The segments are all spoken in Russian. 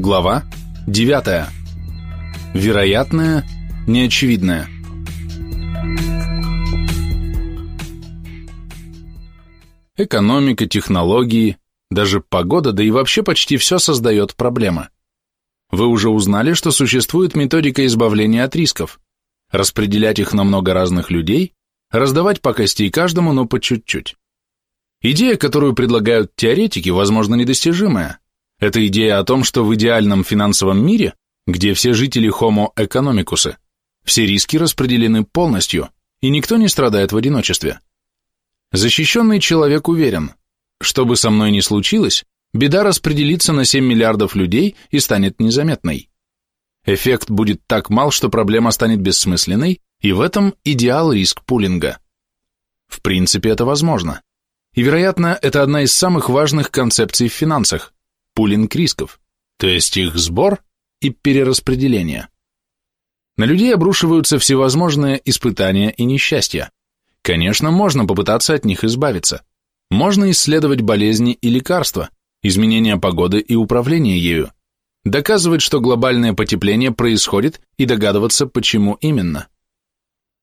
Глава 9. Вероятное, неочевидное. Экономика, технологии, даже погода, да и вообще почти все создает проблемы. Вы уже узнали, что существует методика избавления от рисков. Распределять их на много разных людей, раздавать по кости каждому, но по чуть-чуть. Идея, которую предлагают теоретики, возможно, недостижимая. Это идея о том, что в идеальном финансовом мире, где все жители Homo economicus, все риски распределены полностью, и никто не страдает в одиночестве. Защищенный человек уверен, что бы со мной ни случилось, беда распределится на 7 миллиардов людей и станет незаметной. Эффект будет так мал, что проблема станет бессмысленной, и в этом идеал риск пулинга. В принципе, это возможно. И, вероятно, это одна из самых важных концепций в финансах – пулинг рисков, то есть их сбор и перераспределение. На людей обрушиваются всевозможные испытания и несчастья. Конечно, можно попытаться от них избавиться. Можно исследовать болезни и лекарства, изменения погоды и управление ею, доказывать, что глобальное потепление происходит и догадываться, почему именно.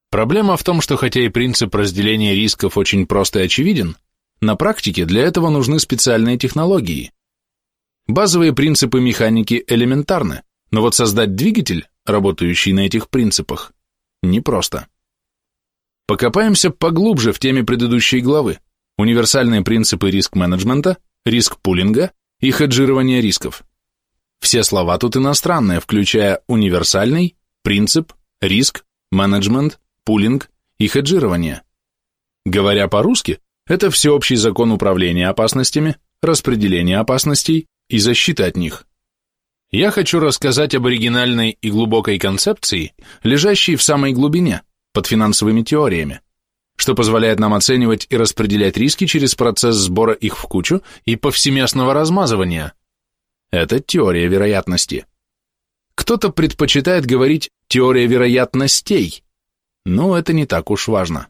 Проблема в том, что хотя и принцип разделения рисков очень прост и очевиден, на практике для этого нужны специальные технологии. Базовые принципы механики элементарны, но вот создать двигатель, работающий на этих принципах, непросто. Покопаемся поглубже в теме предыдущей главы. Универсальные принципы риск-менеджмента, риск-пулинга и хеджирования рисков. Все слова тут иностранные, включая универсальный, принцип, риск, менеджмент, пулинг и хеджирование. Говоря по-русски, это всеобщий закон управления опасностями, распределения опасностей и защиты от них. Я хочу рассказать об оригинальной и глубокой концепции, лежащей в самой глубине, под финансовыми теориями, что позволяет нам оценивать и распределять риски через процесс сбора их в кучу и повсеместного размазывания. Это теория вероятности. Кто-то предпочитает говорить «теория вероятностей», но это не так уж важно.